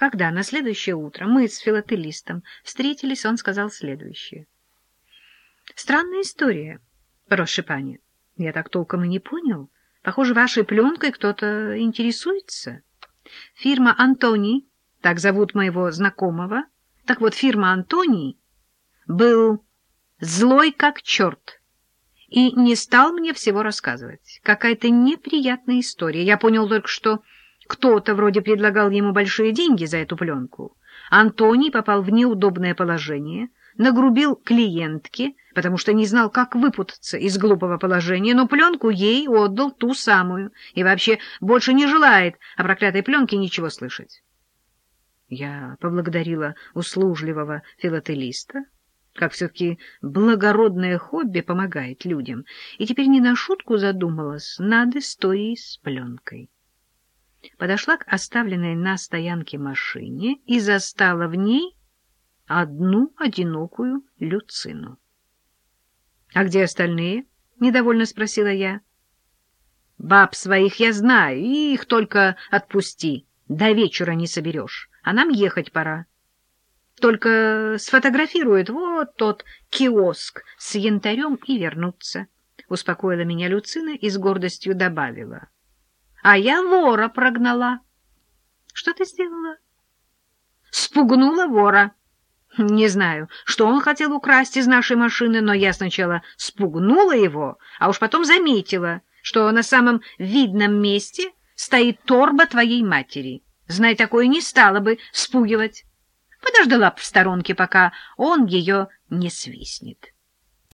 Когда на следующее утро мы с филателистом встретились, он сказал следующее. Странная история, Рошипани. Я так толком и не понял. Похоже, вашей пленкой кто-то интересуется. Фирма «Антоний», так зовут моего знакомого. Так вот, фирма «Антоний» был злой как черт и не стал мне всего рассказывать. Какая-то неприятная история. Я понял только, что кто-то вроде предлагал ему большие деньги за эту пленку. Антоний попал в неудобное положение, нагрубил клиентке, потому что не знал, как выпутаться из глупого положения, но пленку ей отдал ту самую и вообще больше не желает о проклятой пленке ничего слышать. Я поблагодарила услужливого филателиста, как все-таки благородное хобби помогает людям, и теперь не на шутку задумалась над историей с пленкой. Подошла к оставленной на стоянке машине и застала в ней одну одинокую люцину. — А где остальные? — недовольно спросила я. — Баб своих я знаю, и их только отпусти. До вечера не соберешь, а нам ехать пора. Только сфотографируют вот тот киоск с янтарем и вернуться. Успокоила меня Люцина и с гордостью добавила. — А я вора прогнала. — Что ты сделала? — Спугнула вора. Не знаю, что он хотел украсть из нашей машины, но я сначала спугнула его, а уж потом заметила, что на самом видном месте стоит торба твоей матери. Знай, такое не стало бы спугивать подождала в сторонке, пока он ее не свистнет.